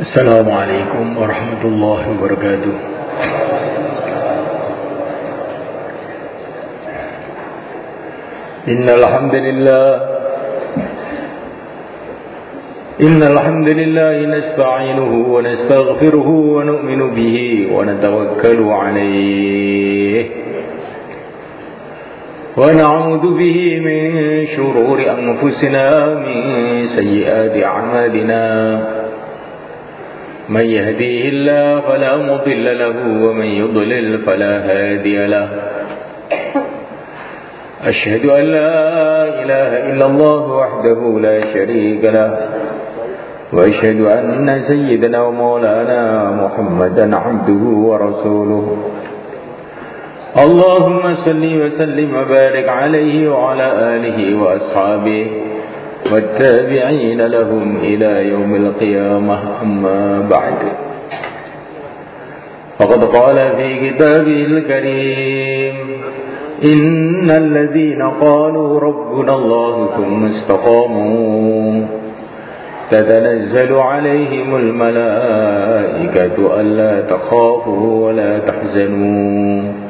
السلام عليكم ورحمة الله وبركاته. إن الحمد لله إن الحمد لله نستعينه ونستغفره ونؤمن به ونتوكل عليه. ونعوذ به من شرور أنفسنا من سيئات أعمالنا. من يهديه الله فلا مضل له ومن يضلل فلا هادي له. أشهد أن لا إله إلا الله وحده لا شريك له وأشهد أن سيدنا ومولانا محمدا عبده ورسوله. اللهم صل وسلم وبارك عليه وعلى آله وأصحابه. والتابعين لهم إلى يوم القيامة أما بعد. فقد قال في كتابه الكريم إن الذين قالوا ربنا الله ثم استقاموا تتنزل عليهم الملائكة ألا تخافوا ولا تحزنوا.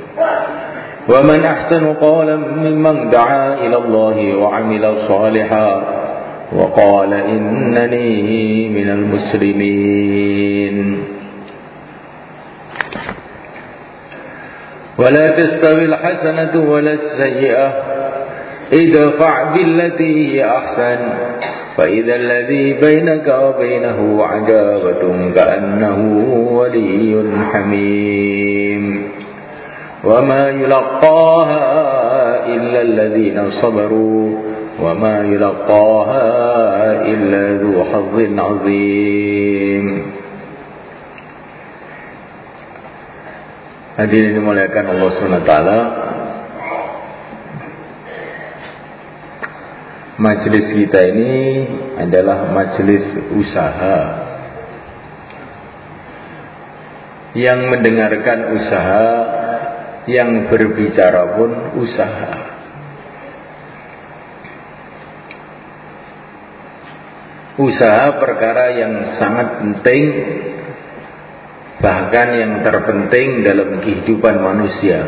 ومن أحسن قولا ممن دعا إلى الله وعمل صالحا وقال إنني من المسلمين. ولا تستوي الحسنة ولا السيئة ادفع بالتي هي أحسن فإذا الذي بينك وبينه عجابة كأنه ولي حميم. وما يلقاها إلا الذين صبروا وما يلقاها إلا ذو حظ عظيم Hadirin dimuliakan Allah SWT Majelis kita ini adalah majelis usaha Yang mendengarkan usaha yang berbicara pun usaha. Usaha perkara yang sangat penting bahkan yang terpenting dalam kehidupan manusia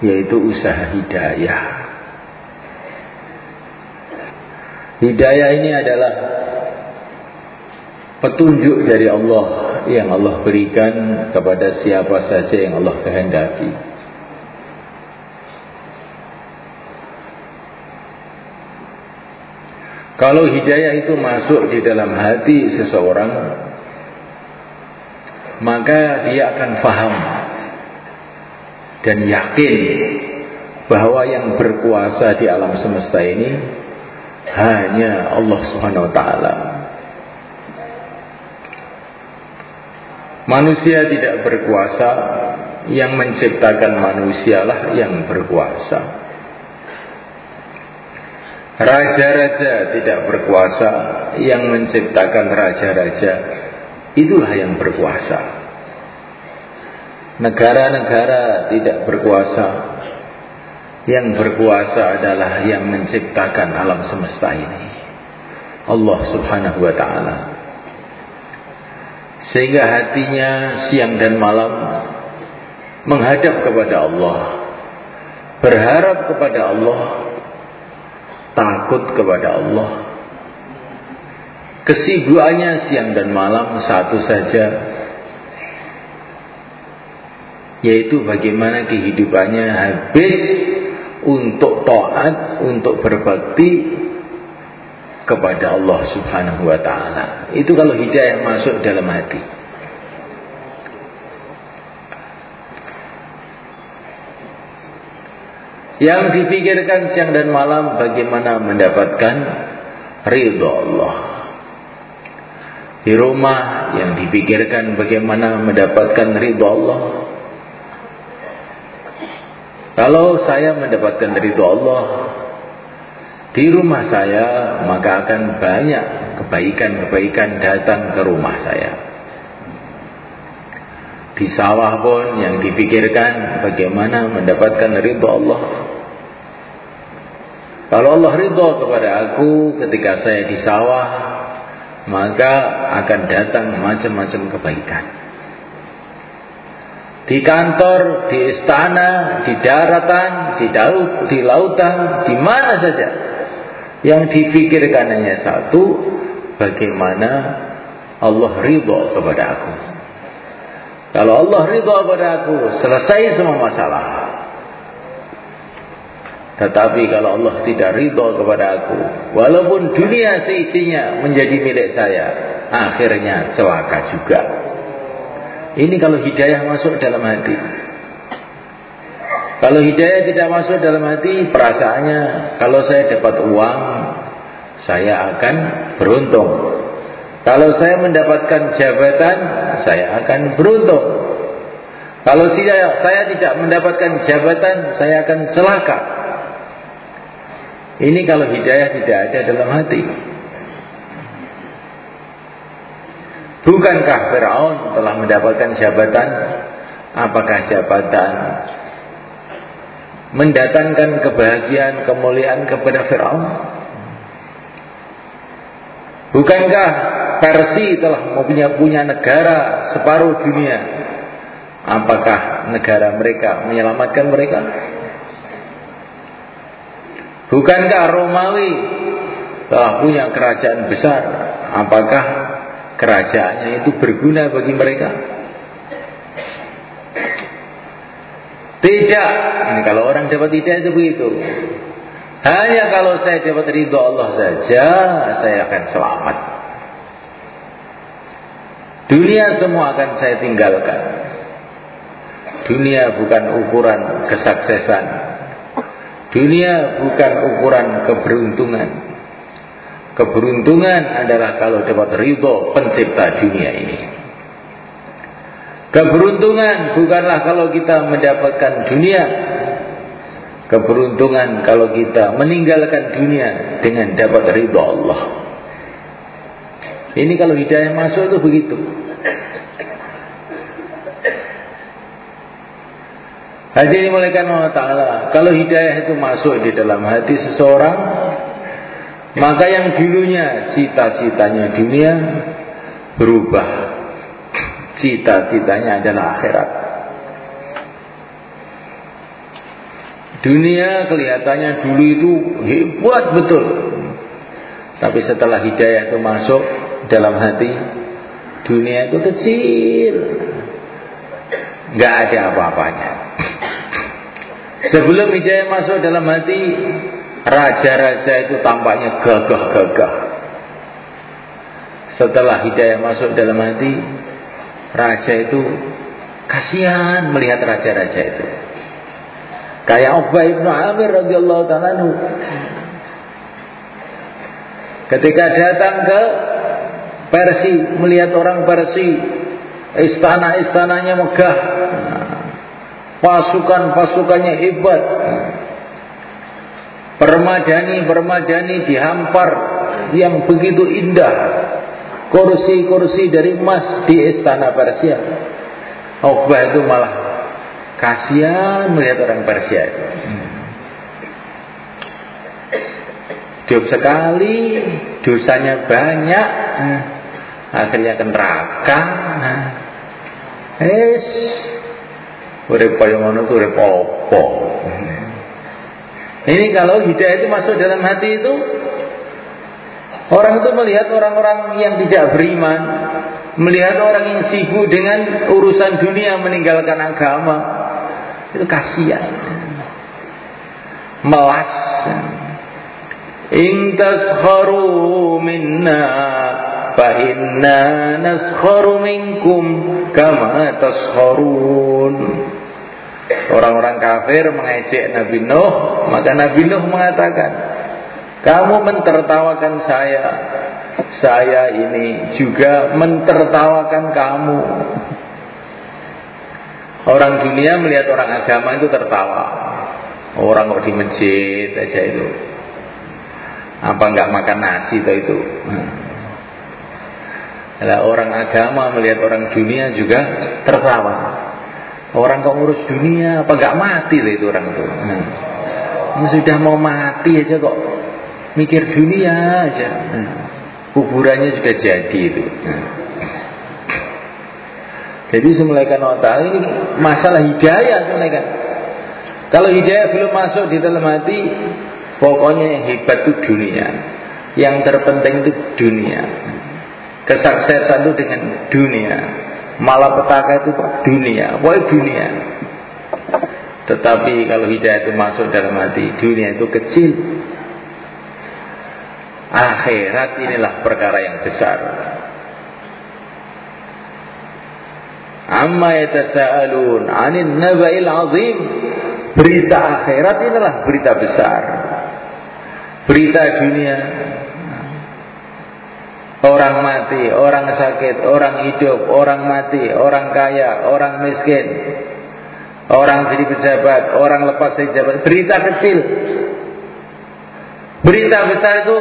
yaitu usaha hidayah. Hidayah ini adalah petunjuk dari Allah yang Allah berikan kepada siapa saja yang Allah kehendaki. Kalau hidayah itu masuk di dalam hati seseorang, maka dia akan faham dan yakin bahwa yang berkuasa di alam semesta ini hanya Allah Subhanahu wa taala. Manusia tidak berkuasa, yang menciptakan manusialah yang berkuasa. Raja-raja tidak berkuasa, yang menciptakan raja-raja itulah yang berkuasa. Negara-negara tidak berkuasa, yang berkuasa adalah yang menciptakan alam semesta ini. Allah Subhanahu wa taala. Sehingga hatinya siang dan malam menghadap kepada Allah. Berharap kepada Allah. Takut kepada Allah. Kesibukannya siang dan malam satu saja. Yaitu bagaimana kehidupannya habis untuk taat, untuk berbakti kepada Allah Subhanahu wa taala. Itu kalau hidayah masuk dalam hati. Yang dipikirkan siang dan malam bagaimana mendapatkan ridho Allah. Di rumah yang dipikirkan bagaimana mendapatkan ridho Allah. Kalau saya mendapatkan ridho Allah di rumah saya, maka akan banyak kebaikan-kebaikan datang ke rumah saya. Di sawah pun yang dipikirkan bagaimana mendapatkan ridho Allah. Kalau Allah ridho kepada aku ketika saya di sawah, maka akan datang macam-macam kebaikan. Di kantor, di istana, di daratan, di laut, di lautan, di mana saja. Yang dipikirkan hanya satu, bagaimana Allah ridho kepada aku. Kalau Allah ridho kepada aku, selesai semua masalah. Tetapi kalau Allah tidak ridho kepada aku, walaupun dunia seisinya menjadi milik saya, akhirnya celaka juga. Ini kalau hidayah masuk dalam hati. Kalau hidayah tidak masuk dalam hati, perasaannya kalau saya dapat uang, saya akan beruntung. Kalau saya mendapatkan jabatan, saya akan beruntung. Kalau saya, saya tidak mendapatkan jabatan, saya akan celaka. Ini kalau hidayah tidak ada dalam hati. Bukankah Fir'aun telah mendapatkan jabatan? Apakah jabatan mendatangkan kebahagiaan, kemuliaan kepada Fir'aun? Bukankah Persi telah mempunyai punya negara separuh dunia? Apakah negara mereka menyelamatkan mereka? Bukankah Romawi telah punya kerajaan besar? Apakah kerajaannya itu berguna bagi mereka? Tidak. Ini kalau orang dapat tidak itu begitu. Hanya kalau saya dapat ridho Allah saja, saya akan selamat. Dunia semua akan saya tinggalkan. Dunia bukan ukuran kesuksesan. Dunia bukan ukuran keberuntungan. Keberuntungan adalah kalau dapat ridho pencipta dunia ini. Keberuntungan bukanlah kalau kita mendapatkan dunia. Keberuntungan kalau kita meninggalkan dunia dengan dapat ridho Allah. Ini kalau hidayah masuk itu begitu. Hadirin muliakan Allah Ta'ala Kalau hidayah itu masuk di dalam hati seseorang Maka yang dulunya cita-citanya dunia Berubah Cita-citanya adalah akhirat Dunia kelihatannya dulu itu hebat betul Tapi setelah hidayah itu masuk dalam hati Dunia itu kecil Gak ada apa-apanya Sebelum hidayah masuk dalam hati, raja-raja itu tampaknya gagah-gagah. Setelah hidayah masuk dalam hati, raja itu kasihan melihat raja-raja itu. Kayak Uqbah ibnu Amir radhiyallahu taala Ketika datang ke Persi, melihat orang Persi, istana-istananya megah, Pasukan-pasukannya hebat. Permadani-permadani dihampar yang begitu indah. Kursi-kursi dari emas di istana Persia. Uqbah itu malah kasihan melihat orang Persia. Hidup sekali, dosanya banyak, akhirnya ke neraka. Es, Urip kaya ngono urip apa? Ini kalau hidayah itu masuk dalam hati itu Orang itu melihat orang-orang yang tidak beriman Melihat orang yang sibuk dengan urusan dunia meninggalkan agama Itu kasihan. Melas. In taskharu minna fa inna naskharu minkum kama taskharun Orang-orang kafir mengejek Nabi Nuh, maka Nabi Nuh mengatakan, "Kamu mentertawakan saya saya ini juga mentertawakan kamu. Orang dunia melihat orang agama itu tertawa. Orang kok di masjid aja itu. Apa nggak makan nasi itu itu. Nah, orang agama melihat orang dunia juga tertawa. Orang kok ngurus dunia apa nggak mati itu orang itu. Nah, sudah mau mati aja kok mikir dunia aja. Nah, kuburannya sudah jadi itu. Nah. Jadi semulaikan otak ini masalah hidayah semulaikan. Kalau hidayah belum masuk di dalam hati, pokoknya yang hebat itu dunia. Yang terpenting itu dunia. Kesuksesan itu dengan dunia. Malapetaka itu dunia. Pokoknya dunia. Tetapi kalau hidayah itu masuk dalam hati, dunia itu kecil. Akhirat inilah perkara yang besar. Amma yatasaalun 'anil naba'il 'azim. Berita akhirat inilah berita besar. Berita dunia Orang mati, orang sakit, orang hidup, orang mati, orang kaya, orang miskin Orang jadi pejabat, orang lepas dari jabat Berita kecil Berita besar itu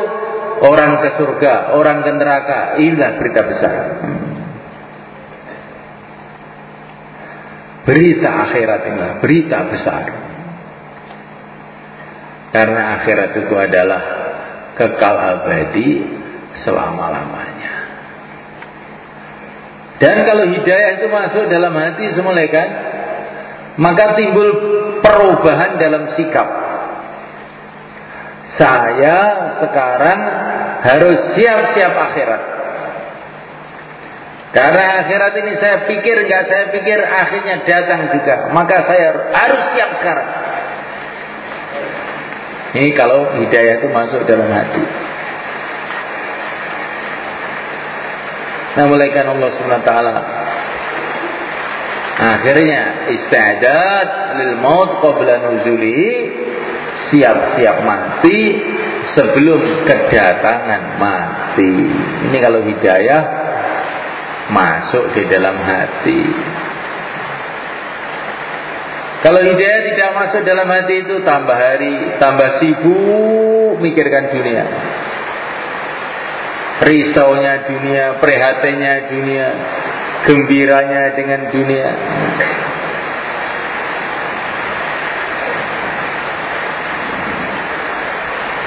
Orang ke surga, orang ke neraka Inilah berita besar Berita akhirat ini berita besar. Karena akhirat itu adalah kekal abadi selama-lamanya. Dan kalau hidayah itu masuk dalam hati semula kan, maka timbul perubahan dalam sikap. Saya sekarang harus siap-siap akhirat. Karena akhirat ini saya pikir nggak saya pikir akhirnya datang juga. Maka saya harus siap sekarang. Ini kalau hidayah itu masuk dalam hati. Nah mulaikan Allah SWT Akhirnya istiadat lil maut qabla nuzuli siap-siap mati sebelum kedatangan mati. Ini kalau hidayah masuk di dalam hati. Kalau hidayah tidak masuk dalam hati itu tambah hari, tambah sibuk mikirkan dunia. Risaunya dunia, prihatinnya dunia, gembiranya dengan dunia.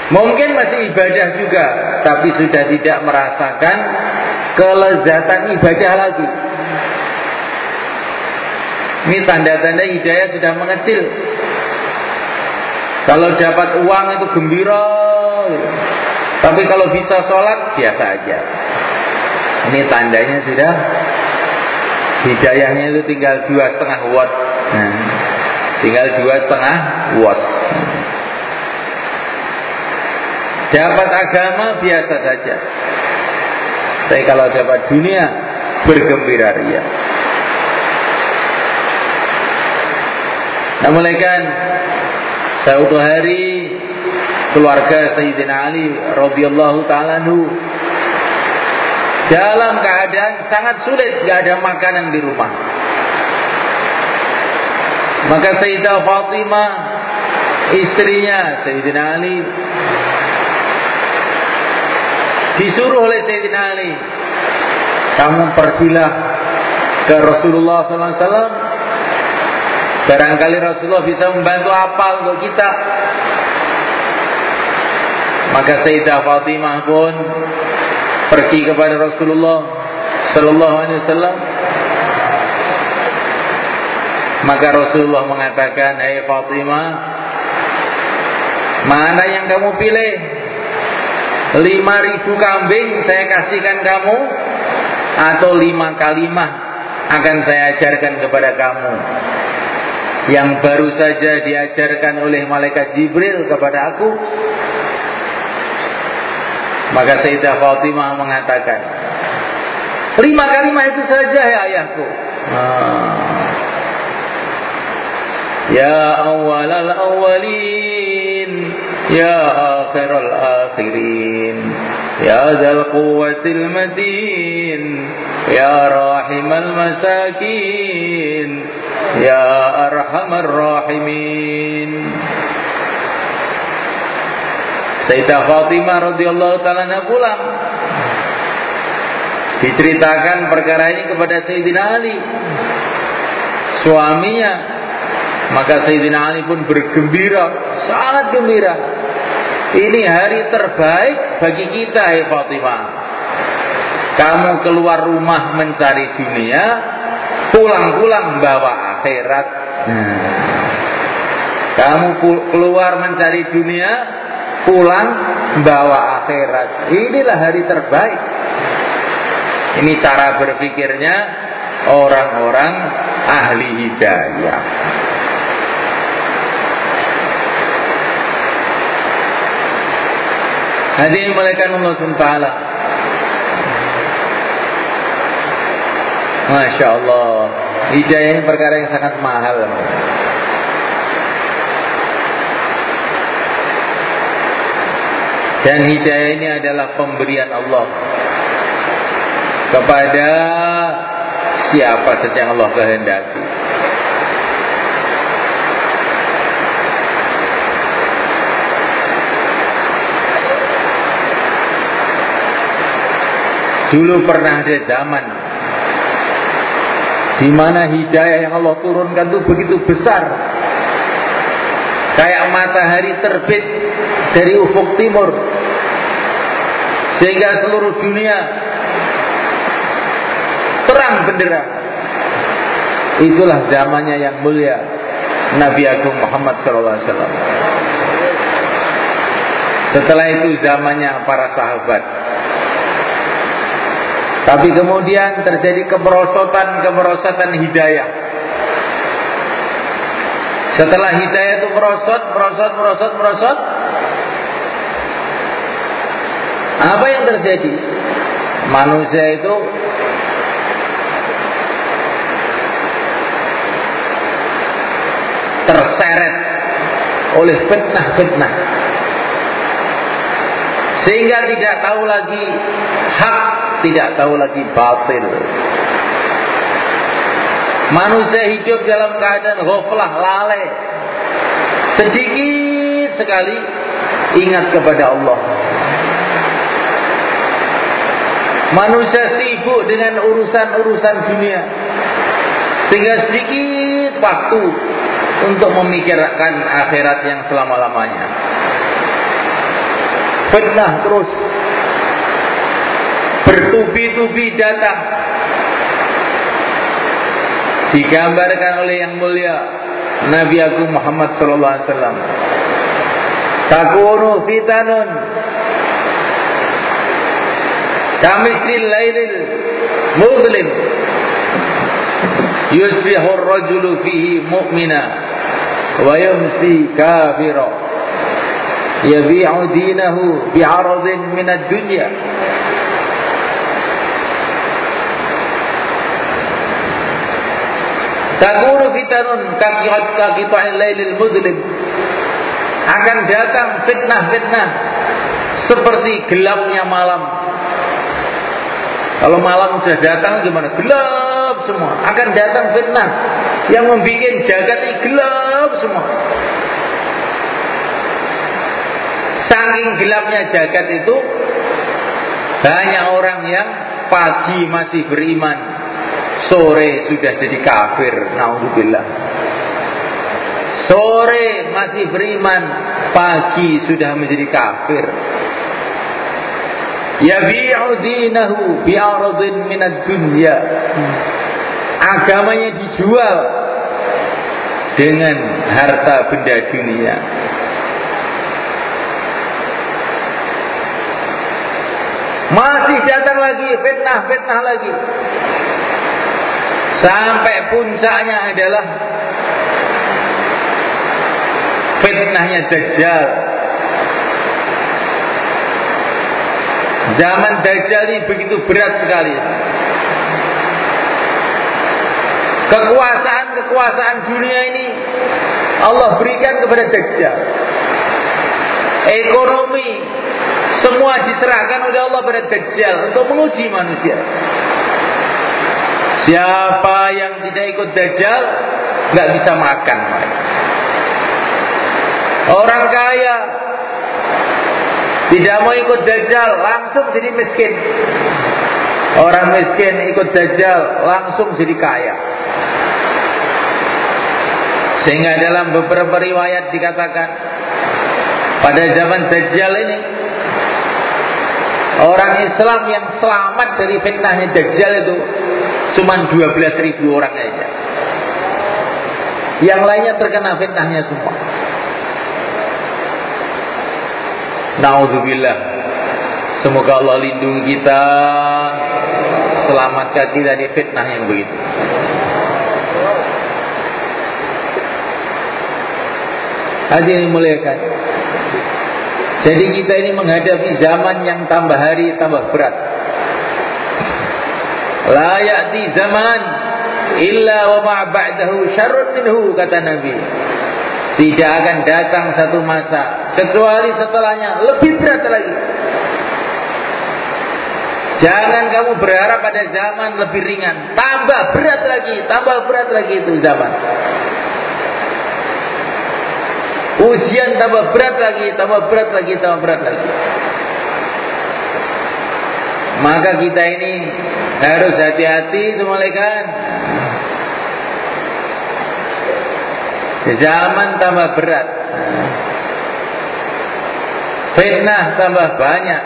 Mungkin masih ibadah juga, tapi sudah tidak merasakan kelezatan ibadah lagi. Ini tanda-tanda hidayah sudah mengecil. Kalau dapat uang itu gembira. Tapi kalau bisa sholat biasa aja. Ini tandanya sudah hidayahnya itu tinggal dua setengah watt. Nah, tinggal dua setengah watt. Dapat agama biasa saja. Tapi kalau dapat dunia bergembira ria. Nah kan suatu hari keluarga Sayyidina Ali radhiyallahu taala dalam keadaan sangat sulit gak ada makanan di rumah. Maka Sayyidah Fatimah istrinya Sayyidina Ali Disuruh oleh Sayyidina Ali. Kamu pergilah ke Rasulullah SAW. Barangkali Rasulullah bisa membantu apa untuk kita. Maka Sayyidah Fatimah pun pergi kepada Rasulullah Sallallahu Alaihi Wasallam. Maka Rasulullah mengatakan, Hai Fatimah, mana yang kamu pilih? Lima ribu kambing saya kasihkan kamu atau lima kalimah akan saya ajarkan kepada kamu. Yang baru saja diajarkan oleh malaikat Jibril kepada aku. Maka Sayyidah Fatimah mengatakan lima kalimah itu saja ya ayahku. Ah. ya awal al awalin Ya akhiral akhirin يا ذا القوة المتين يا راحم المساكين يا أرحم الراحمين Sayyidah Fatimah radhiyallahu taala pulang. Diceritakan perkara ini kepada Sayyidina Ali. Suaminya. Maka Sayyidina Ali pun bergembira, sangat gembira. Ini hari terbaik bagi kita, ya Fatimah. Kamu keluar rumah mencari dunia, pulang-pulang bawa akhirat. Nah. Kamu keluar mencari dunia, pulang bawa akhirat. Inilah hari terbaik. Ini cara berpikirnya orang-orang ahli hidayah. Hadirin malaikat Allah SWT Masya Allah Hidayah ini perkara yang sangat mahal Dan hidayah ini adalah pemberian Allah kepada siapa saja yang Allah kehendaki. Dulu pernah ada zaman di mana hidayah yang Allah turunkan itu begitu besar. Kayak matahari terbit dari ufuk timur. Sehingga seluruh dunia terang benderang. Itulah zamannya yang mulia Nabi Agung Muhammad SAW. Setelah itu zamannya para sahabat. Tapi kemudian terjadi kemerosotan-kemerosotan hidayah. Setelah hidayah itu merosot, merosot, merosot, merosot. Apa yang terjadi? Manusia itu terseret oleh fitnah-fitnah sehingga tidak tahu lagi hak, tidak tahu lagi batil. Manusia hidup dalam keadaan ghaflah, lalai. Sedikit sekali ingat kepada Allah. Manusia sibuk dengan urusan-urusan dunia. Sehingga sedikit waktu untuk memikirkan akhirat yang selama-lamanya. Fitnah terus bertubi-tubi datang. Digambarkan oleh yang mulia Nabi Agung Muhammad sallallahu alaihi wasallam. Takunu fitanun kamisil lailil muzlim yusbihu ar-rajulu fihi mu'mina wa yumsi kafira yabi'u dinahu bi'aradin min ad-dunya Takunu fitanun kakihat kakita'in lailil mudlim akan datang fitnah-fitnah seperti gelapnya malam. Kalau malam sudah datang gimana? Gelap semua. Akan datang fitnah yang membuat jagat ini gelap semua. Saking gelapnya jagat itu banyak orang yang pagi masih beriman, sore sudah jadi kafir. Nauzubillah. Sore masih beriman, pagi sudah menjadi kafir. Yabi'u dinahu bi'aradin minad dunya. Agamanya dijual dengan harta benda dunia. Masih datang lagi fitnah-fitnah lagi. Sampai puncaknya adalah fitnahnya Dajjal. Zaman Dajjal ini begitu berat sekali. Kekuasaan-kekuasaan dunia ini Allah berikan kepada Dajjal. Ekonomi Semua diserahkan oleh Allah pada Dajjal untuk menguji manusia. Siapa yang tidak ikut Dajjal nggak bisa makan. Orang kaya tidak mau ikut Dajjal langsung jadi miskin. Orang miskin ikut Dajjal langsung jadi kaya. Sehingga dalam beberapa riwayat dikatakan pada zaman Dajjal ini orang Islam yang selamat dari fitnahnya Dajjal itu cuma 12 ribu orang aja. Yang lainnya terkena fitnahnya semua. Nauzubillah. Semoga Allah lindungi kita, selamatkan kita dari fitnah yang begitu. Hadirin muliakan. Jadi kita ini menghadapi zaman yang tambah hari tambah berat. La ya'ti zaman illa wa ma ba'dahu syarrun minhu kata Nabi. Tidak akan datang satu masa kecuali setelahnya lebih berat lagi. Jangan kamu berharap pada zaman lebih ringan, tambah berat lagi, tambah berat lagi itu zaman. Ujian tambah berat lagi, tambah berat lagi, tambah berat lagi. Maka kita ini harus hati-hati semua kan. Zaman tambah berat. Fitnah tambah banyak.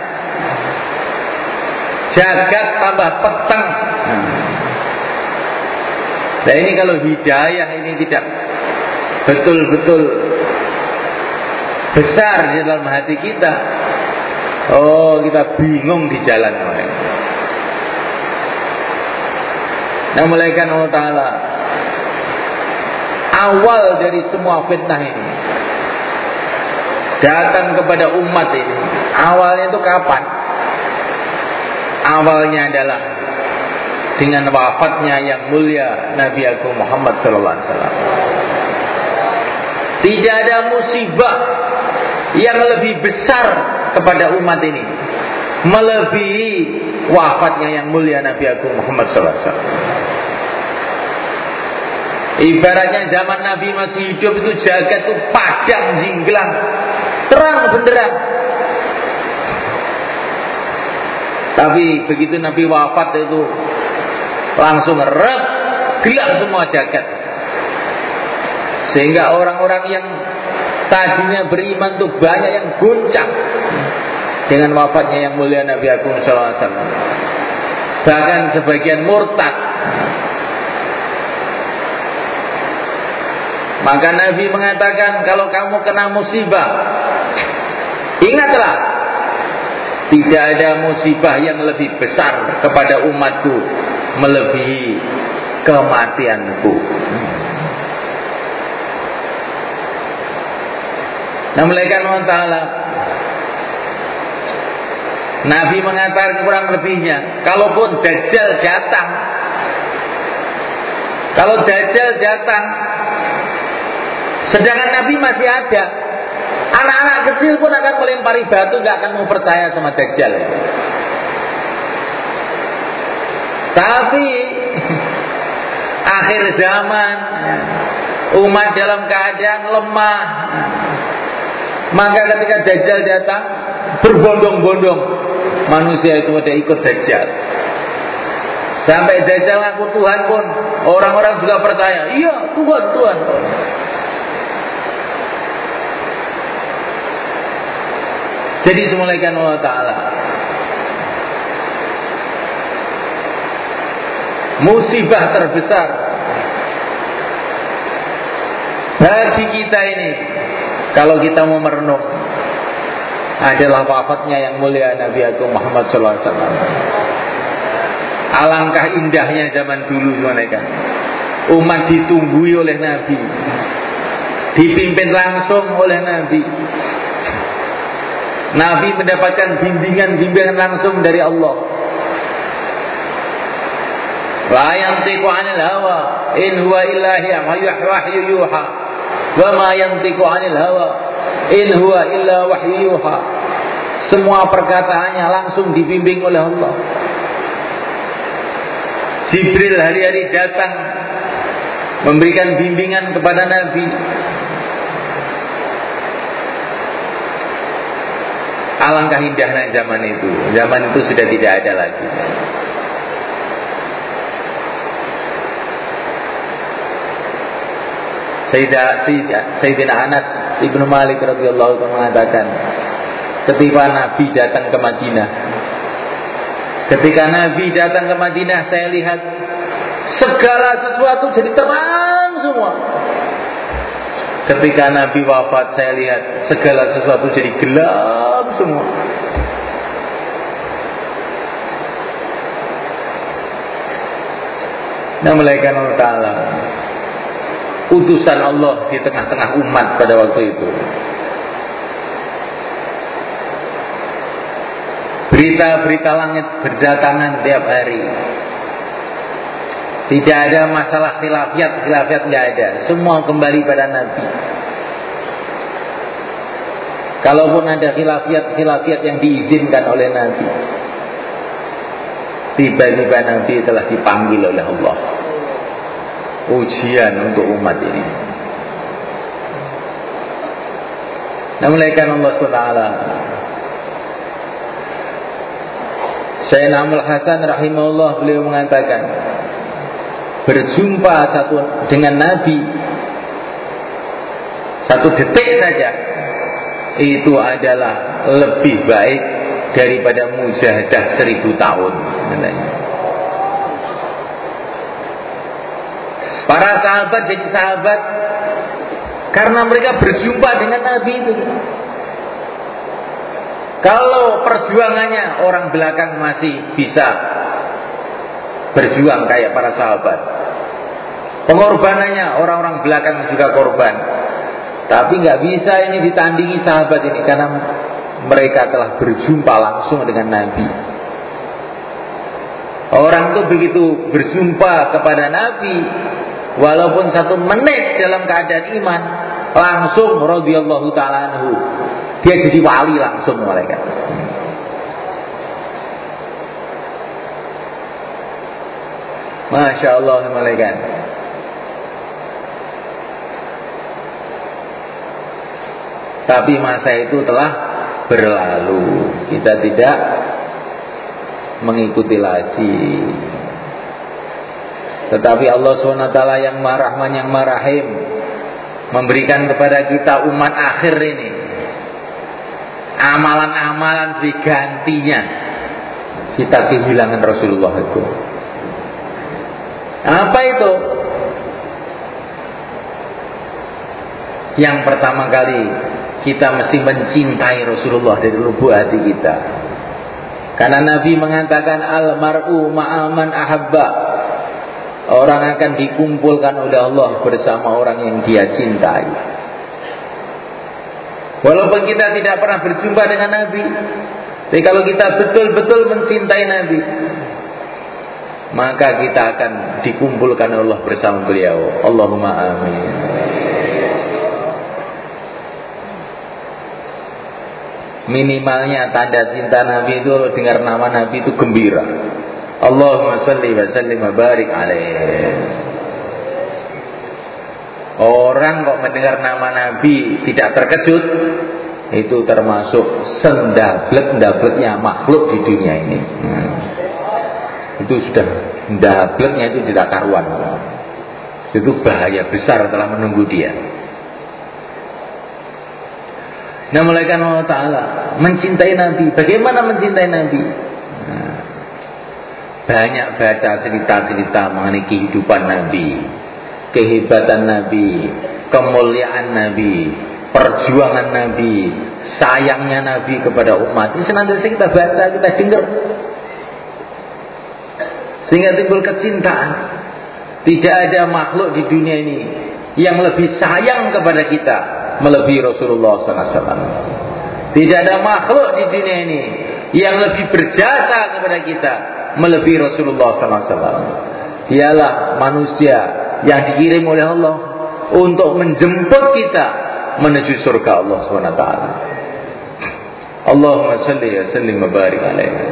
Jagat tambah petang. Nah ini kalau hidayah ini tidak betul-betul besar di dalam hati kita. Oh, kita bingung di jalan. Nah, mulaikan Allah Ta'ala Awal dari semua fitnah ini Datang kepada umat ini Awalnya itu kapan? Awalnya adalah Dengan wafatnya yang mulia Nabi Agung Muhammad SAW Tidak ada musibah yang lebih besar kepada umat ini melebihi wafatnya yang mulia Nabi Agung Muhammad SAW. Ibaratnya zaman Nabi masih hidup itu jagat itu padang jinglang, terang benderang. Tapi begitu Nabi wafat itu langsung rep gelap semua jagat. Sehingga orang-orang yang tadinya beriman tuh banyak yang goncang dengan wafatnya yang mulia Nabi Agung SAW. Bahkan sebagian murtad. Maka Nabi mengatakan kalau kamu kena musibah, ingatlah tidak ada musibah yang lebih besar kepada umatku melebihi kematianku. Nah, malaikat Allah Ta'ala Nabi mengatakan kurang lebihnya Kalaupun Dajjal datang Kalau Dajjal datang Sedangkan Nabi masih ada Anak-anak kecil pun akan melempari batu Gak akan mau percaya sama Dajjal. Tapi Akhir zaman Umat dalam keadaan lemah. Maka ketika Dajjal datang berbondong-bondong manusia itu ada ikut Dajjal. Sampai Dajjal ngaku Tuhan pun orang-orang juga percaya, iya Tuhan Tuhan. Jadi semulaikan Allah Ta'ala Musibah terbesar Bagi kita ini kalau kita mau merenung adalah wafatnya yang mulia Nabi Agung Muhammad SAW. Alangkah indahnya zaman dulu mereka. Umat ditunggui oleh Nabi. Dipimpin langsung oleh Nabi. Nabi mendapatkan bimbingan-bimbingan langsung dari Allah. La yantiqu 'anil hawa in huwa illa wahyu yuha wa ma yantiqu 'anil hawa in huwa illa wahyu yuha Semua perkataannya langsung dibimbing oleh Allah. Jibril hari-hari datang memberikan bimbingan kepada Nabi. Alangkah indahnya zaman itu. Zaman itu sudah tidak ada lagi. Sayyidina Anas Ibnu Malik radhiyallahu anhu mengatakan ketika Nabi datang ke Madinah. Ketika Nabi datang ke Madinah saya lihat segala sesuatu jadi terang semua. Ketika Nabi wafat saya lihat segala sesuatu jadi gelap semua. Nah, malaikat Allah Ta'ala utusan Allah di tengah-tengah umat pada waktu itu. Berita-berita langit berdatangan tiap hari. Tidak ada masalah khilafiat, khilafiat nggak ada. Semua kembali pada Nabi. Kalaupun ada khilafiat, khilafiat yang diizinkan oleh Nabi. Tiba-tiba Nabi telah dipanggil oleh Allah ujian untuk umat ini. Namun Allah SWT Saya Namul Hasan rahimahullah beliau mengatakan berjumpa satu dengan Nabi satu detik saja itu adalah lebih baik daripada mujahadah seribu tahun. Para sahabat jadi sahabat karena mereka berjumpa dengan Nabi itu. Kalau perjuangannya orang belakang masih bisa berjuang kayak para sahabat. Pengorbanannya orang-orang belakang juga korban. Tapi nggak bisa ini ditandingi sahabat ini karena mereka telah berjumpa langsung dengan Nabi. Orang itu begitu berjumpa kepada Nabi, walaupun satu menit dalam keadaan iman langsung radhiyallahu taala anhu. Dia jadi wali langsung malaikat Masya Allah malaikat Tapi masa itu telah berlalu. Kita tidak mengikuti lagi tetapi Allah SWT yang marahman yang marahim memberikan kepada kita umat akhir ini amalan-amalan digantinya kita kehilangan Rasulullah itu. Apa itu? Yang pertama kali kita mesti mencintai Rasulullah dari lubuk hati kita. Karena Nabi mengatakan al mar'u ma'aman ahabba Orang akan dikumpulkan oleh Allah bersama orang yang dia cintai. Walaupun kita tidak pernah berjumpa dengan Nabi, tapi kalau kita betul-betul mencintai Nabi, maka kita akan dikumpulkan oleh Allah bersama beliau. Allahumma amin. Minimalnya tanda cinta Nabi itu dengar nama Nabi itu gembira. Allahumma salli wa sallim wa barik alaih. Orang kok mendengar nama Nabi tidak terkejut itu termasuk sendablek-ndableknya makhluk di dunia ini. Hmm. Itu sudah ndableknya itu tidak karuan. Itu bahaya besar telah menunggu dia. Nah, mulai Allah Ta'ala mencintai Nabi. Bagaimana mencintai Nabi? Banyak baca cerita-cerita mengenai kehidupan Nabi, kehebatan Nabi, kemuliaan Nabi, perjuangan Nabi, sayangnya Nabi kepada umat. Ini senantiasa kita baca, kita dengar. Sehingga timbul kecintaan. Tidak ada makhluk di dunia ini yang lebih sayang kepada kita melebihi Rasulullah SAW. Tidak ada makhluk di dunia ini yang lebih berjasa kepada kita melebihi Rasulullah SAW. Dialah manusia yang dikirim oleh Allah untuk menjemput kita menuju surga Allah SWT. Allahumma salli wa sallim wa barik alaihi.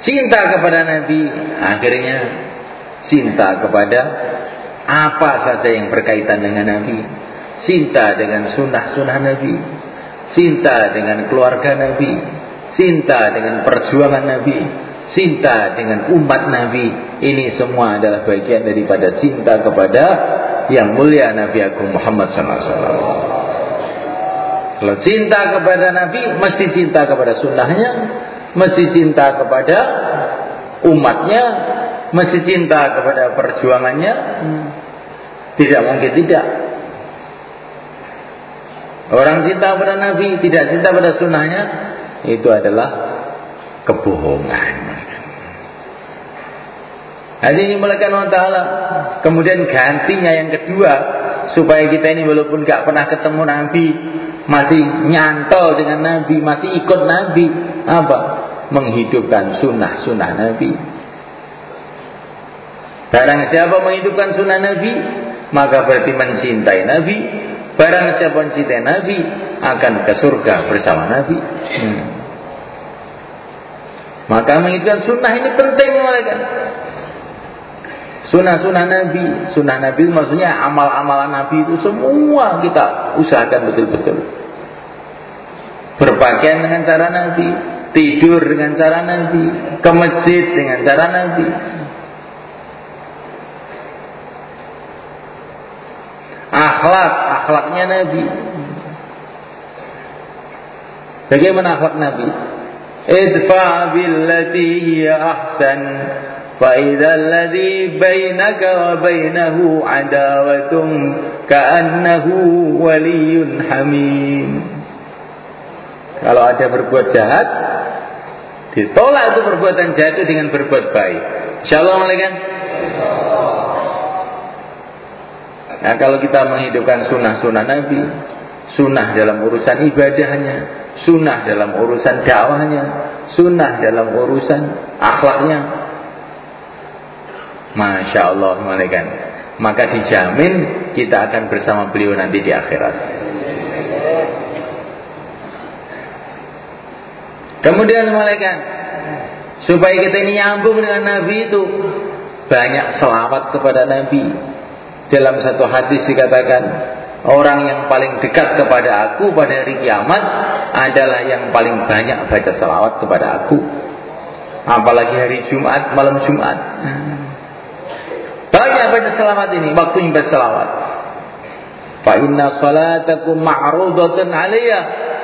Cinta kepada Nabi akhirnya cinta kepada apa saja yang berkaitan dengan Nabi. Cinta dengan sunnah-sunnah Nabi. Cinta dengan keluarga Nabi. Cinta dengan perjuangan Nabi. Cinta dengan umat Nabi. Ini semua adalah bagian daripada cinta kepada yang mulia Nabi Agung Muhammad SAW. Kalau cinta kepada Nabi, mesti cinta kepada sunnahnya, mesti cinta kepada umatnya, mesti cinta kepada perjuangannya. Tidak mungkin tidak. Orang cinta pada Nabi, tidak cinta pada sunnahnya, itu adalah kebohongan. Hadi dimulakan Allah Ta'ala. Kemudian gantinya yang kedua. Supaya kita ini walaupun gak pernah ketemu Nabi. Masih nyantol dengan Nabi. Masih ikut Nabi. Apa? Menghidupkan sunnah-sunnah Nabi. Barang siapa menghidupkan sunnah Nabi. Maka berarti mencintai Nabi. Barang siapa mencintai Nabi. Akan ke surga bersama Nabi. Hmm. Maka menghidupkan sunnah ini penting mereka. Sunnah-sunnah Nabi, sunnah Nabi maksudnya amal-amalan Nabi itu semua kita usahakan betul-betul. Berpakaian dengan cara Nabi, tidur dengan cara Nabi, ke masjid dengan cara Nabi. akhlak akhlaknya Nabi. Bagaimana akhlak Nabi? Idfa billati hiya ahsan. Fa idza alladhi bainaka wa bainahu adawatun ka'annahu waliyyun hamim. Kalau ada berbuat jahat ditolak itu perbuatan jahat dengan berbuat baik. Insyaallah malaikat Nah kalau kita menghidupkan sunnah-sunnah Nabi, sunnah dalam urusan ibadahnya, sunnah dalam urusan dakwahnya, sunnah dalam urusan akhlaknya, Masya Allah malaikat. Maka dijamin kita akan bersama beliau nanti di akhirat. Kemudian malaikat supaya kita ini nyambung dengan Nabi itu banyak selawat kepada Nabi. Dalam satu hadis dikatakan orang yang paling dekat kepada aku pada hari kiamat adalah yang paling banyak baca selawat kepada aku. Apalagi hari Jumat, malam Jumat. Banyak baca selawat ini, waktu baca selawat. Fa inna salatakum ma'rudatun alaiya.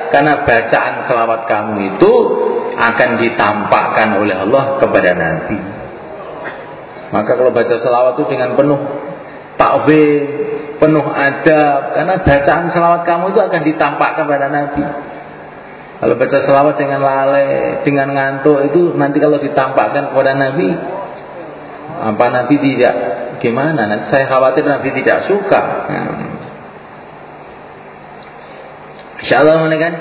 Karena bacaan selawat kamu itu akan ditampakkan oleh Allah kepada Nabi. Maka kalau baca selawat itu dengan penuh takbir, penuh adab, karena bacaan selawat kamu itu akan ditampakkan kepada Nabi. Kalau baca selawat dengan lalai, dengan ngantuk itu nanti kalau ditampakkan kepada Nabi, apa Nabi tidak gimana? Nanti saya khawatir Nabi tidak suka. Hmm. Insya Allah mana kan?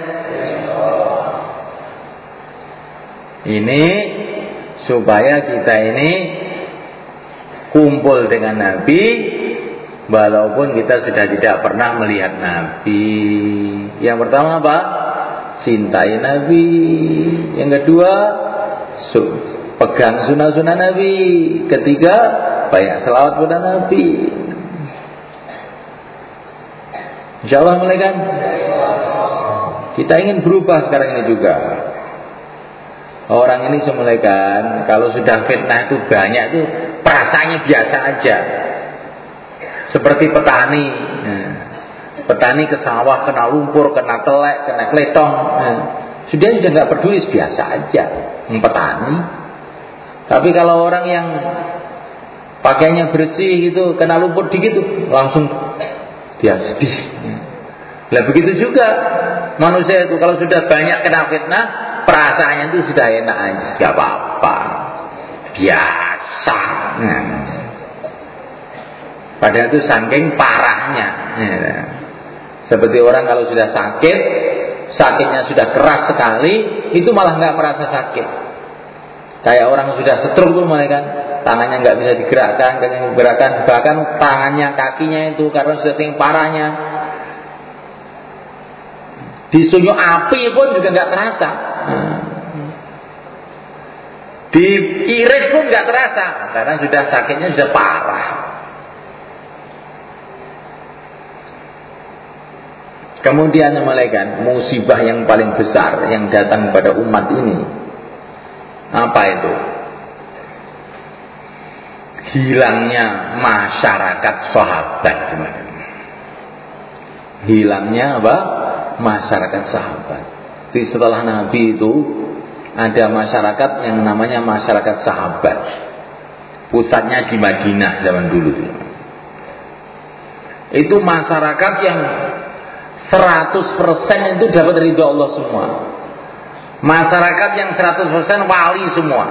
Ini supaya kita ini kumpul dengan Nabi walaupun kita sudah tidak pernah melihat Nabi. Yang pertama apa? Cintai Nabi. Yang kedua, pegang sunnah-sunnah Nabi. Ketiga, banyak selawat pada Nabi. Insya Allah mulai kan? Kita ingin berubah sekarang ini juga. Orang ini semulaikan kalau sudah fitnah itu banyak itu perasaannya biasa aja. Seperti petani. Nah, petani ke sawah kena lumpur, kena telek, kena kletong. Nah, sudah sudah nggak peduli biasa aja. Petani. Tapi kalau orang yang pakainya bersih gitu, kena lumpur dikit tuh, langsung dia sedih. Lah begitu juga manusia itu kalau sudah banyak kena fitnah, perasaannya itu sudah enak aja, gak apa-apa. Biasa. Nah. Padahal itu saking parahnya. Ya. Seperti orang kalau sudah sakit, sakitnya sudah keras sekali, itu malah nggak merasa sakit. Kayak orang sudah stroke tuh kan tangannya nggak bisa digerakkan, kakinya digerakkan, bahkan tangannya, kakinya itu karena sudah sing parahnya. Disunyuk api pun juga nggak terasa. Diiris pun nggak terasa karena sudah sakitnya sudah parah. Kemudian malaikat musibah yang paling besar yang datang pada umat ini. Apa itu? hilangnya masyarakat sahabat hilangnya apa? Masyarakat sahabat. Di setelah Nabi itu ada masyarakat yang namanya masyarakat sahabat. Pusatnya di Madinah zaman dulu. Itu masyarakat yang 100% itu dapat ridho Allah semua masyarakat yang 100% wali semua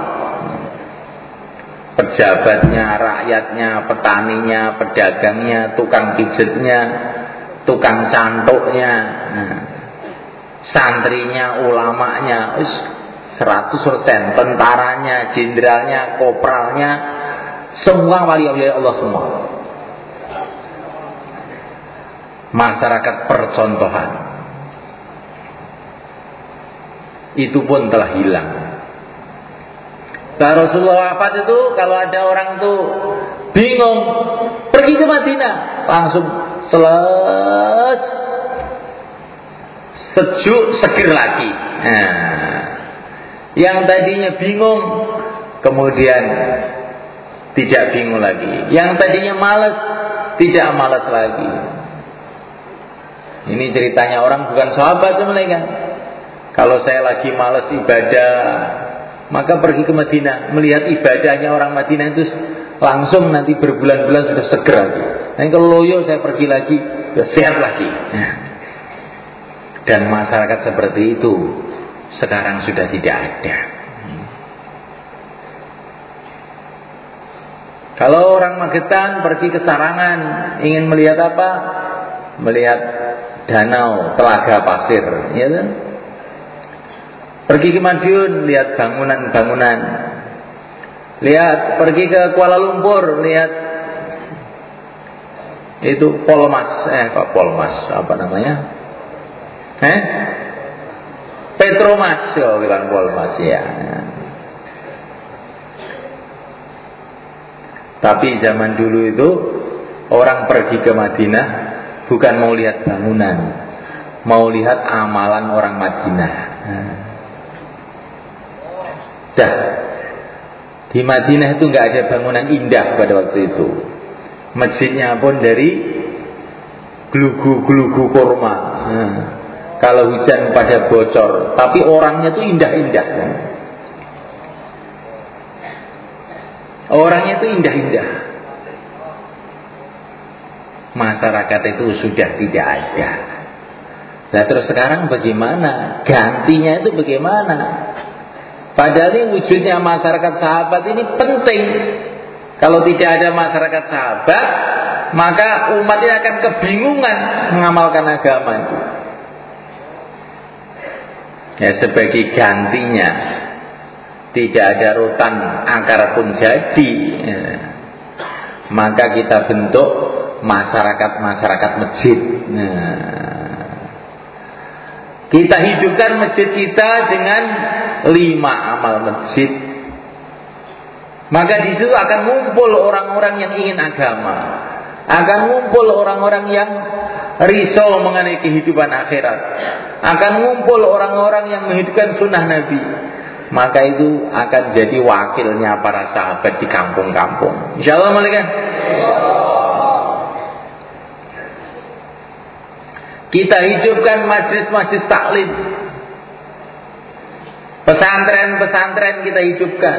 pejabatnya, rakyatnya, petaninya, pedagangnya, tukang pijetnya, tukang cantuknya, nah, santrinya, ulamanya, 100%, tentaranya, jenderalnya, kopralnya, semua wali Allah semua. Masyarakat percontohan. Itu pun telah hilang. Nah Rasulullah wafat itu kalau ada orang itu bingung pergi ke Madinah langsung seles sejuk seger lagi. Nah, yang tadinya bingung kemudian tidak bingung lagi. Yang tadinya malas tidak malas lagi. Ini ceritanya orang bukan sahabat mereka. Kalau saya lagi malas ibadah, maka pergi ke Madinah melihat ibadahnya orang Madinah itu langsung nanti berbulan-bulan sudah seger lagi. Nanti kalau loyo saya pergi lagi sudah sehat lagi. Dan masyarakat seperti itu sekarang sudah tidak ada. Kalau orang Magetan pergi ke Sarangan ingin melihat apa? Melihat danau, telaga pasir, ya kan? Pergi ke Madiun, lihat bangunan-bangunan. Lihat, pergi ke Kuala Lumpur, lihat itu Polmas, eh kok Polmas, apa namanya? Eh? Petromas, oh, bukan Polmas ya. Tapi zaman dulu itu orang pergi ke Madinah bukan mau lihat bangunan, mau lihat amalan orang Madinah. Nah. Dah. Di Madinah itu nggak ada bangunan indah pada waktu itu. Masjidnya pun dari gelugu-gelugu kurma. Nah, kalau hujan pada bocor, tapi orangnya itu indah-indah. Orangnya itu indah-indah. Masyarakat itu sudah tidak ada. Nah terus sekarang bagaimana? Gantinya itu bagaimana? Padahal ini wujudnya masyarakat sahabat ini penting. Kalau tidak ada masyarakat sahabat, maka umat ini akan kebingungan mengamalkan agama itu. Ya sebagai gantinya tidak ada rutan akar pun jadi. Ya. Maka kita bentuk masyarakat-masyarakat masjid. Nah, kita hidupkan masjid kita dengan lima amal masjid. Maka di situ akan ngumpul orang-orang yang ingin agama. Akan ngumpul orang-orang yang risau mengenai kehidupan akhirat. Akan ngumpul orang-orang yang menghidupkan sunnah Nabi. Maka itu akan jadi wakilnya para sahabat di kampung-kampung. Insya Allah malaikat. Kita hidupkan majlis-majlis taklim. Pesantren-pesantren kita hidupkan.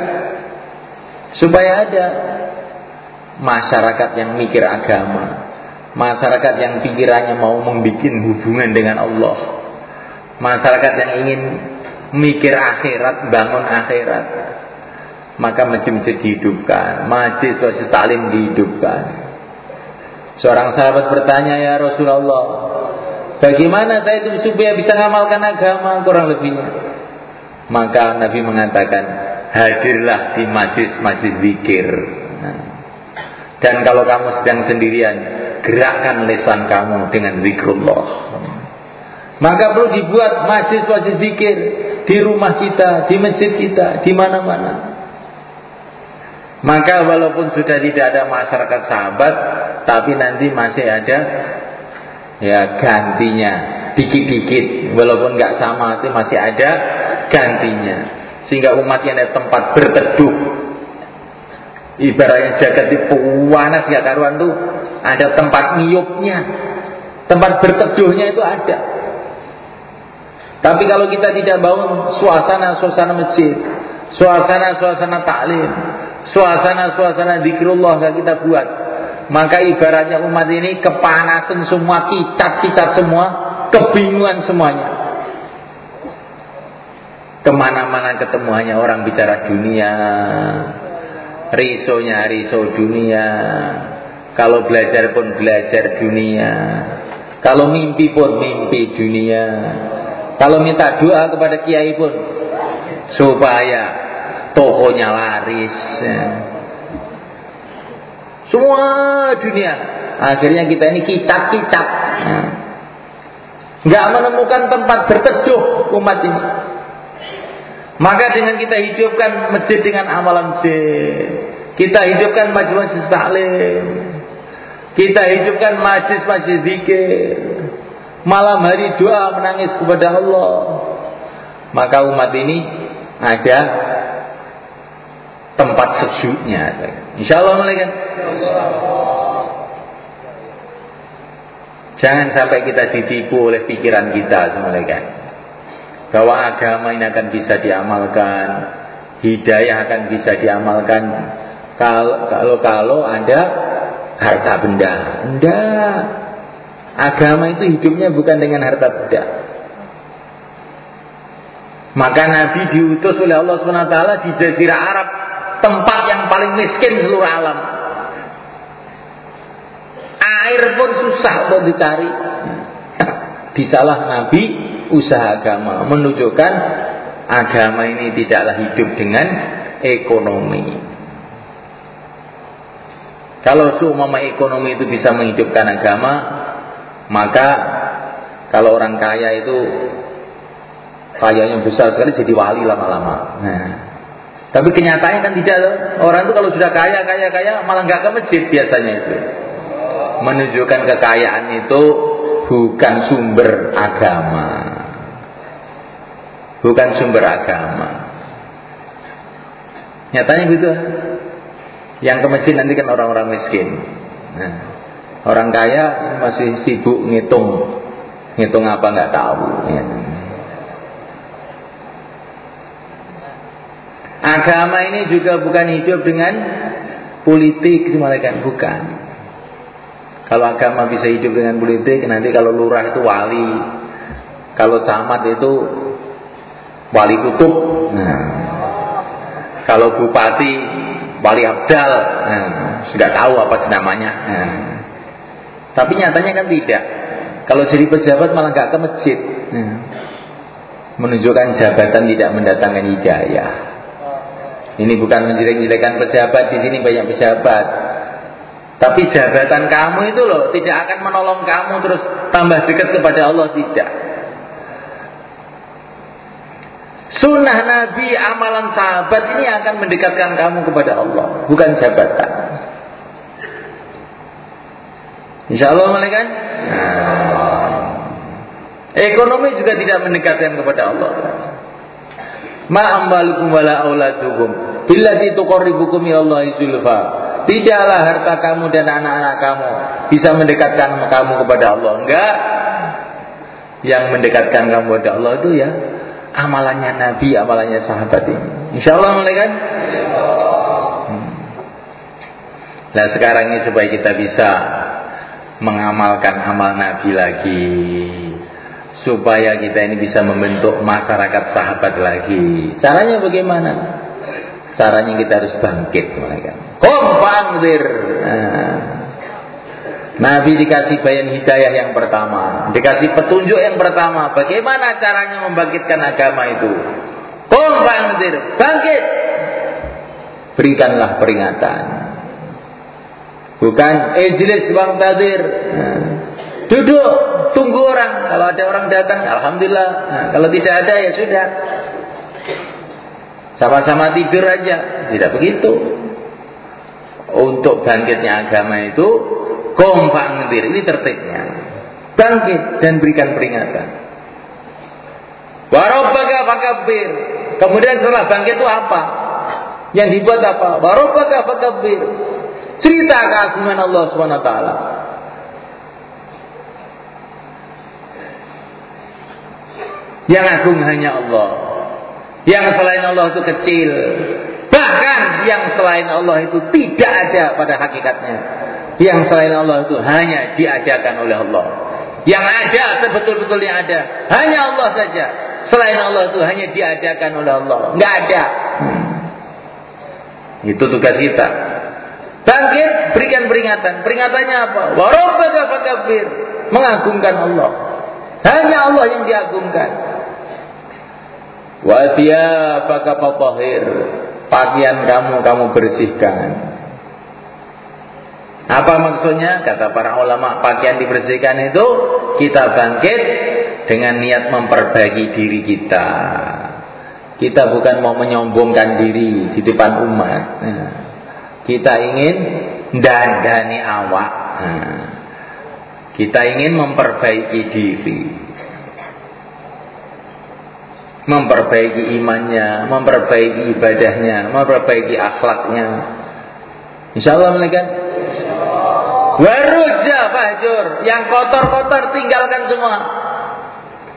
Supaya ada masyarakat yang mikir agama. Masyarakat yang pikirannya mau membuat hubungan dengan Allah. Masyarakat yang ingin mikir akhirat, bangun akhirat. Maka masjid-masjid dihidupkan. Majlis-majlis taklim dihidupkan. Seorang sahabat bertanya, ya Rasulullah, Bagaimana saya itu supaya bisa mengamalkan agama kurang lebihnya? Maka Nabi mengatakan, hadirlah di majlis-majlis zikir. Nah. Dan kalau kamu sedang sendirian, gerakkan lesan kamu dengan zikrullah. Maka perlu dibuat majlis-majlis zikir di rumah kita, di masjid kita, di mana-mana. Maka walaupun sudah tidak ada masyarakat sahabat, tapi nanti masih ada ya gantinya. Dikit-dikit walaupun nggak sama itu masih ada gantinya. Sehingga umat yang ada tempat berteduh. Ibaratnya jagat di panas gak karuan tuh. Ada tempat niupnya tempat berteduhnya itu ada. Tapi kalau kita tidak bangun suasana-suasana masjid suasana-suasana taklim suasana-suasana zikrullah gak kita buat maka ibaratnya umat ini kepanasan semua, kitab-kitab semua, kebingungan semuanya. Ke mana-mana ketemu hanya orang bicara dunia, risonya riso dunia, kalau belajar pun belajar dunia, kalau mimpi pun mimpi dunia, kalau minta doa kepada kiai pun supaya tokonya laris. Semua dunia. Akhirnya kita ini kicat-kicat. Nggak menemukan tempat berteduh umat ini. Maka dengan kita hidupkan masjid dengan amalan masjid. Kita hidupkan majlis taklim. Kita hidupkan majlis-majlis zikir. Malam hari doa menangis kepada Allah. Maka umat ini ada tempat sejuknya. Insya Allah malaikat. Jangan sampai kita ditipu oleh pikiran kita malaikat. Bahwa agama ini akan bisa diamalkan, hidayah akan bisa diamalkan kalau kalau ada harta benda. Enggak. Agama itu hidupnya bukan dengan harta benda. Maka Nabi diutus oleh Allah SWT di Jazirah Arab tempat yang paling miskin seluruh alam. Air pun susah untuk dicari. Disalah Nabi usaha agama menunjukkan agama ini tidaklah hidup dengan ekonomi. Kalau seumpama ekonomi itu bisa menghidupkan agama, maka kalau orang kaya itu kayanya besar sekali jadi wali lama-lama. Nah, tapi kenyataannya kan tidak loh. Orang itu kalau sudah kaya, kaya, kaya malah nggak ke masjid biasanya itu. Menunjukkan kekayaan itu bukan sumber agama. Bukan sumber agama. Nyatanya gitu. Yang ke masjid nanti kan orang-orang miskin. Nah, orang kaya masih sibuk ngitung. Ngitung apa nggak tahu. Ya. Agama ini juga bukan hidup dengan politik malaikat bukan. Kalau agama bisa hidup dengan politik, nanti kalau lurah itu wali, kalau camat itu wali kutub. Nah, kalau bupati wali abdal, nah, sudah tahu apa namanya. Nah, tapi nyatanya kan tidak. Kalau jadi pejabat malah nggak ke masjid. Nah, menunjukkan jabatan tidak mendatangkan hidayah. Ini bukan menjelek-jelekan pejabat, di sini banyak pejabat. Tapi jabatan kamu itu loh tidak akan menolong kamu terus tambah dekat kepada Allah tidak. Sunnah Nabi, amalan sahabat ini akan mendekatkan kamu kepada Allah, bukan jabatan. Insya Allah malaikat. Nah. Ekonomi juga tidak mendekatkan kepada Allah. Ma amwalukum wala auladukum billati tuqarribukum ya Allah zulfa. Tidaklah harta kamu dan anak-anak kamu bisa mendekatkan kamu kepada Allah. Enggak. Yang mendekatkan kamu kepada Allah itu ya amalannya Nabi, amalannya sahabat ini. Insya Allah malaikat. Hmm. Nah sekarang ini supaya kita bisa mengamalkan amal Nabi lagi supaya kita ini bisa membentuk masyarakat sahabat lagi. Caranya bagaimana? Caranya kita harus bangkit mereka. Kom bangdir. Nah. Nabi dikasih bayan hidayah yang pertama, dikasih petunjuk yang pertama. Bagaimana caranya membangkitkan agama itu? Kom bangdir, bangkit. berikanlah peringatan. Bukan ejlis bang tadir. Nah, duduk, tunggu orang. Kalau ada orang datang, alhamdulillah. Nah, kalau tidak ada ya sudah. Sama-sama tidur aja. Tidak begitu. Untuk bangkitnya agama itu kompak ngedir. Ini tertibnya. Bangkit dan berikan peringatan. Warobbaka fakabir. Kemudian setelah bangkit itu apa? Yang dibuat apa? Warobbaka fakabir. Cerita keagungan Allah SWT. Yang agung hanya Allah. Yang selain Allah itu kecil. Bahkan yang selain Allah itu tidak ada pada hakikatnya. Yang selain Allah itu hanya diadakan oleh Allah. Yang ada sebetul-betulnya ada. Hanya Allah saja. Selain Allah itu hanya diadakan oleh Allah. Enggak ada. Itu tugas kita. Bangkit, berikan peringatan. Peringatannya apa? Warabbaka fakabir. Mengagungkan Allah. Hanya Allah yang diagungkan. Wa thiyabaka fatahhir. Pakaian kamu kamu bersihkan. Apa maksudnya? Kata para ulama, pakaian dibersihkan itu kita bangkit dengan niat memperbaiki diri kita. Kita bukan mau menyombongkan diri di depan umat. Nah, kita ingin dandani awak. Nah, kita ingin memperbaiki diri. Memperbaiki imannya, memperbaiki ibadahnya, memperbaiki akhlaknya. Insya Allah mereka Waruja fahjur Yang kotor-kotor tinggalkan semua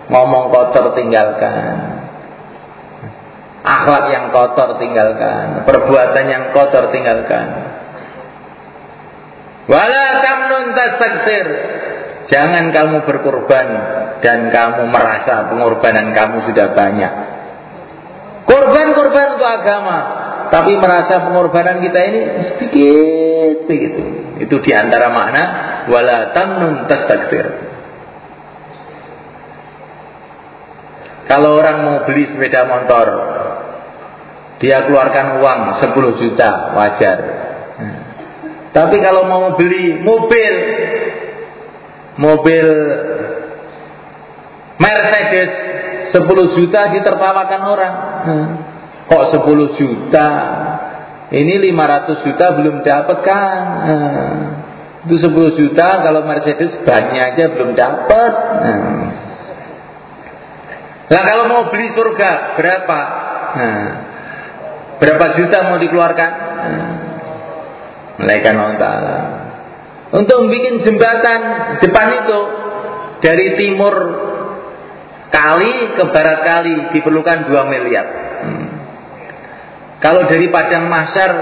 Ngomong kotor tinggalkan Akhlak yang kotor tinggalkan, perbuatan yang kotor tinggalkan. Wala tamnun tastaktir. Jangan kamu berkorban dan kamu merasa pengorbanan kamu sudah banyak. Korban-korban untuk agama, tapi merasa pengorbanan kita ini sedikit begitu. Itu di antara makna wala tamnun tastaktir. Kalau orang mau beli sepeda motor, dia keluarkan uang 10 juta, wajar. Tapi kalau mau beli mobil, mobil Mercedes 10 juta ditertawakan orang. Kok 10 juta? Ini 500 juta belum dapat kan? Itu 10 juta kalau Mercedes banyak aja belum dapat. Nah kalau mau beli surga berapa? Berapa juta mau dikeluarkan? Malaikat Allah Untuk bikin jembatan depan itu dari timur kali ke barat kali diperlukan 2 miliar. Hmm. Kalau dari padang mahsyar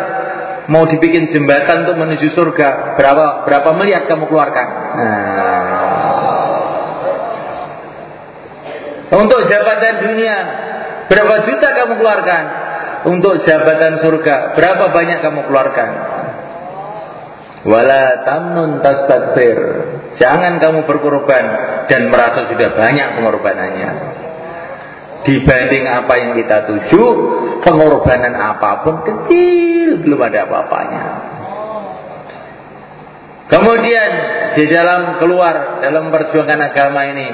mau dibikin jembatan untuk menuju surga, berapa berapa miliar kamu keluarkan? Nah. Untuk jabatan dunia, berapa juta kamu keluarkan? untuk jabatan surga berapa banyak kamu keluarkan wala tamnun tastakbir jangan kamu berkorban dan merasa sudah banyak pengorbanannya. Dibanding apa yang kita tuju pengorbanan apa pun kecil belum ada apa-apanya. Kemudian di dalam keluar dalam perjuangan agama ini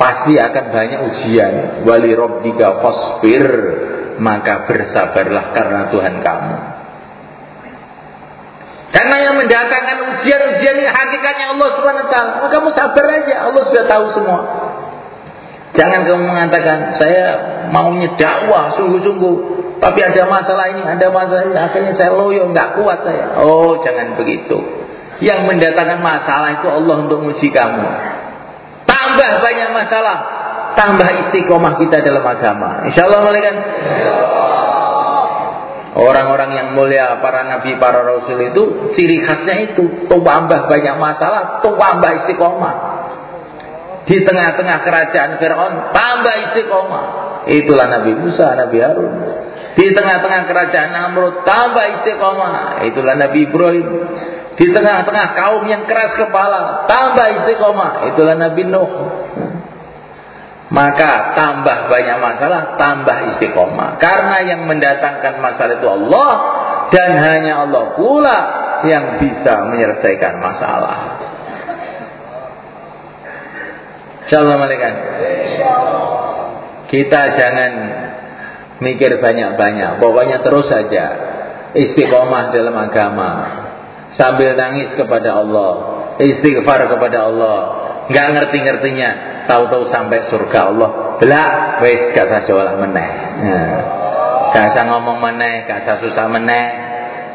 pasti akan banyak ujian. Wali rabbika fasbir maka bersabarlah karena Tuhan kamu. Karena yang mendatangkan ujian-ujian ini hakikatnya Allah Subhanahu wa taala. Kamu sabar aja, Allah sudah tahu semua. Jangan kamu mengatakan saya maunya dakwah sungguh-sungguh, tapi ada masalah ini, ada masalah ini, akhirnya saya loyo, nggak kuat saya. Oh, jangan begitu. Yang mendatangkan masalah itu Allah untuk menguji kamu. Tambah banyak masalah, tambah istiqomah kita dalam agama. Insya Allah malaikat. Orang-orang yang mulia, para nabi, para rasul itu ciri khasnya itu tambah banyak masalah, tambah istiqomah. Di tengah-tengah kerajaan Fir'aun tambah istiqomah. Itulah Nabi Musa, Nabi Harun. Di tengah-tengah kerajaan Namrud tambah istiqomah. Itulah Nabi Ibrahim. Di tengah-tengah kaum yang keras kepala tambah istiqomah. Itulah Nabi Nuh maka tambah banyak masalah, tambah istiqomah. Karena yang mendatangkan masalah itu Allah, dan hanya Allah pula yang bisa menyelesaikan masalah. Shalom alaikum. Kita jangan mikir banyak-banyak. Pokoknya terus saja istiqomah dalam agama. Sambil nangis kepada Allah, istighfar kepada Allah. Nggak ngerti-ngertinya, tahu-tahu sampai surga Allah. Belak, wes gak usah jualan meneh. Nah. Gak usah ngomong meneh, gak usah susah meneh,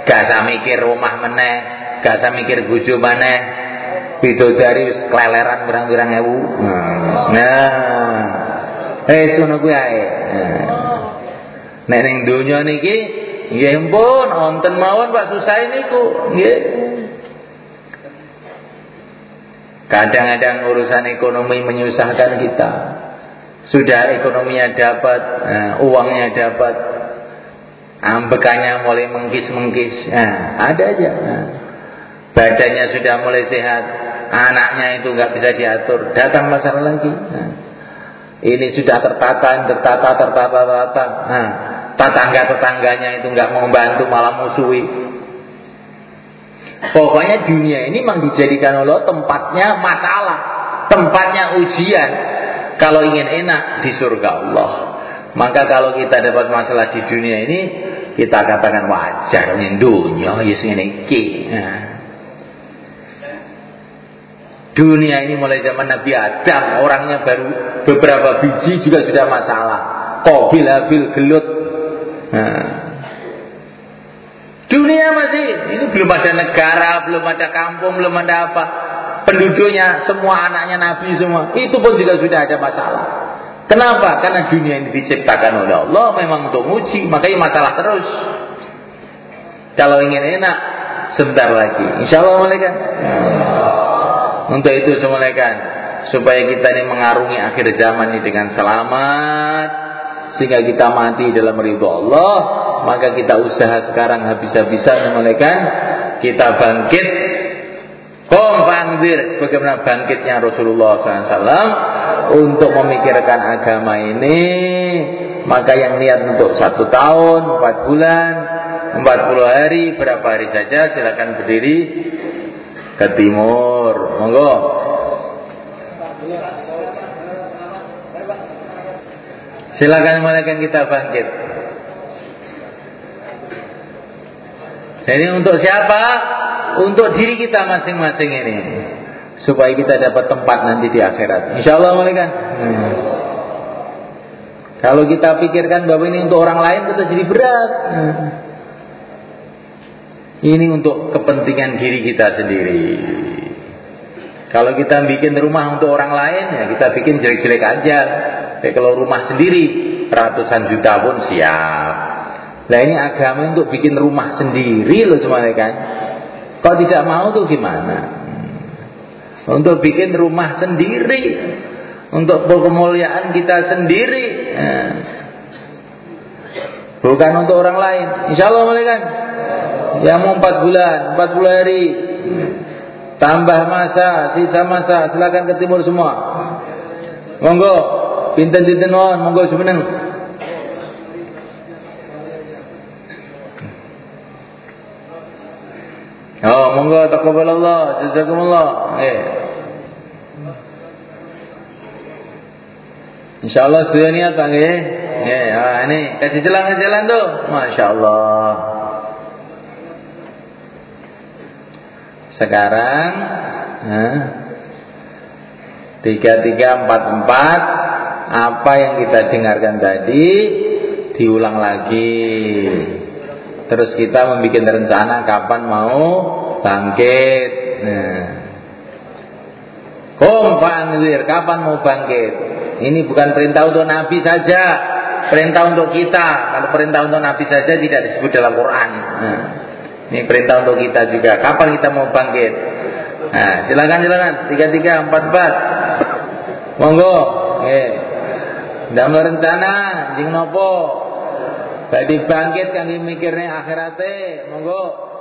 gak usah mikir rumah meneh, gak usah mikir buju meneh, bidodari keleleran berang-berang ewu. Nah. Eh ngono kuwi ae. Nek ning donya niki nggih ampun wonten mawon Pak susah niku nggih. Kadang-kadang urusan ekonomi menyusahkan kita. Sudah ekonominya dapat, nah, uangnya dapat, ambekannya mulai mengkis-mengkis. Nah, ada aja. Nah, badannya sudah mulai sehat, anaknya itu nggak bisa diatur, datang masalah lagi. Nah, ini sudah tertata, tertata, tertata, tertata. Nah, tetangga-tetangganya itu nggak mau bantu, malah musuhi. Pokoknya dunia ini memang dijadikan Allah tempatnya masalah, tempatnya ujian. Kalau ingin enak di surga Allah, maka kalau kita dapat masalah di dunia ini, kita katakan wajar ini dunia, yes ini Nah, Dunia ini mulai zaman Nabi Adam Orangnya baru beberapa biji juga sudah masalah. Kobil, habil, gelut. Nah. Dunia masih Ini belum ada negara, belum ada kampung, belum ada apa. Penduduknya, semua anaknya Nabi semua. Itu pun juga sudah ada masalah. Kenapa? Karena dunia ini diciptakan oleh Allah Memang untuk uji Makanya masalah terus. Kalau ingin enak Sebentar lagi. Insya Allah mereka untuk itu semulakan supaya kita ini mengarungi akhir zaman ini dengan selamat sehingga kita mati dalam ridho Allah maka kita usaha sekarang habis-habisan memulaikan kita bangkit Kom panggir bagaimana bangkitnya Rasulullah SAW untuk memikirkan agama ini maka yang niat untuk satu tahun, empat bulan, empat puluh hari, berapa hari saja silakan berdiri ke timur. Monggo. Silakan malaikat kita bangkit. Jadi untuk siapa? Untuk diri kita masing-masing ini. Supaya kita dapat tempat nanti di akhirat. Insya Allah malaikat. Hmm. Kalau kita pikirkan bahwa ini untuk orang lain kita jadi berat. Hmm. Ini untuk kepentingan diri kita sendiri. Kalau kita bikin rumah untuk orang lain, ya kita bikin jelek-jelek aja. Tapi kalau rumah sendiri, ratusan juta pun siap. Nah ini agama untuk bikin rumah sendiri loh semuanya kan. Kalau tidak mau tuh gimana? Untuk bikin rumah sendiri. Untuk kemuliaan kita sendiri. Nah. Bukan untuk orang lain. Insya Allah kan. Ya mau empat bulan, empat puluh hari. Tambah masa, sisa masa, silakan ke timur semua. Monggo, pinten-pinten non, monggo semeneng. Oh, monggo taqabbalallah, jazakumullah. Eh. Insyaallah sudah niat Bang eh. Ya, ini kasih jalan-jalan tuh. Masya Sekarang tiga tiga empat empat apa yang kita dengarkan tadi diulang lagi. Terus kita membuat rencana kapan mau bangkit. Nah. Kom kapan mau bangkit? Ini bukan perintah untuk Nabi saja, perintah untuk kita. Kalau perintah untuk Nabi saja tidak disebut dalam Quran. Nah. Ini perintah untuk kita juga. Kapan kita mau bangkit? Nah, silakan silakan. Tiga tiga empat empat. Monggo. Eh. Dalam rencana jing nopo. Tadi bangkit kan mikirnya akhirate. Monggo.